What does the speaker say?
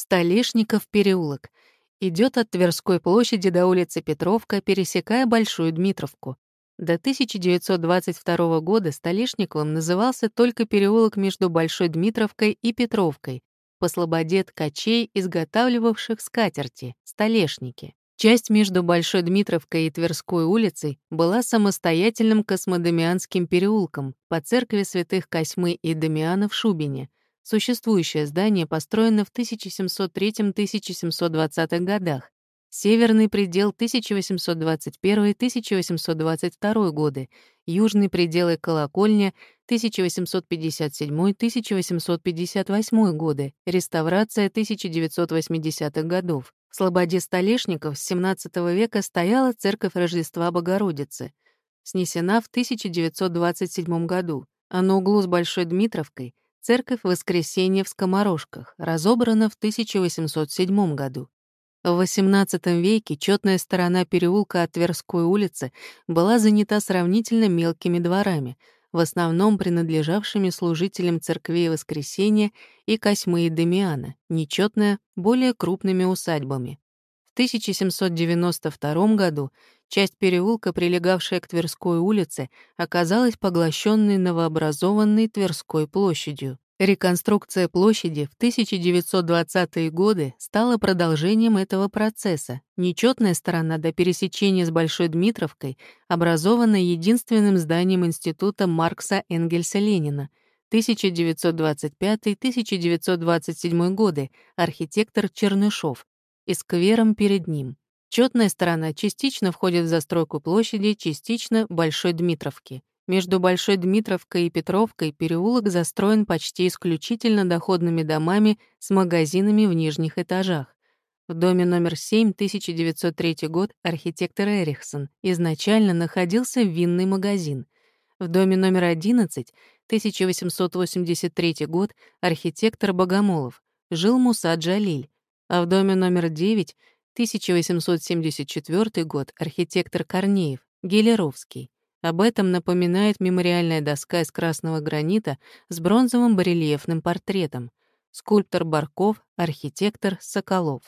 Столешников переулок. Идет от Тверской площади до улицы Петровка, пересекая Большую Дмитровку. До 1922 года Столешниковым назывался только переулок между Большой Дмитровкой и Петровкой, по слободе ткачей, изготавливавших скатерти, столешники. Часть между Большой Дмитровкой и Тверской улицей была самостоятельным космодемианским переулком по церкви святых Косьмы и Дамиана в Шубине, Существующее здание построено в 1703-1720 годах. Северный предел 1821-1822 годы, южный предел и колокольня 1857-1858 годы, реставрация 1980-х годов. В Слободе Столешников с XVII века стояла церковь Рождества Богородицы, снесена в 1927 году, а на углу с Большой Дмитровкой — Церковь Воскресения в Скоморожках, разобрана в 1807 году. В XVIII веке четная сторона переулка от Тверской улицы была занята сравнительно мелкими дворами, в основном принадлежавшими служителям церквей Воскресения и Косьмы и Демиана, нечетная — более крупными усадьбами. В 1792 году часть переулка, прилегавшая к Тверской улице, оказалась поглощенной новообразованной Тверской площадью. Реконструкция площади в 1920-е годы стала продолжением этого процесса. Нечетная сторона до пересечения с Большой Дмитровкой образована единственным зданием Института Маркса Энгельса Ленина 1925-1927 годы, архитектор Чернышов, и сквером перед ним. Четная сторона частично входит в застройку площади, частично — Большой Дмитровки. Между Большой Дмитровкой и Петровкой переулок застроен почти исключительно доходными домами с магазинами в нижних этажах. В доме номер 7, 1903 год, архитектор Эрихсон, изначально находился винный магазин. В доме номер 11, 1883 год, архитектор Богомолов, жил Муса Джалиль, а в доме номер 9, 1874 год, архитектор Корнеев, Гелеровский. Об этом напоминает мемориальная доска из красного гранита с бронзовым барельефным портретом. Скульптор Барков, архитектор Соколов.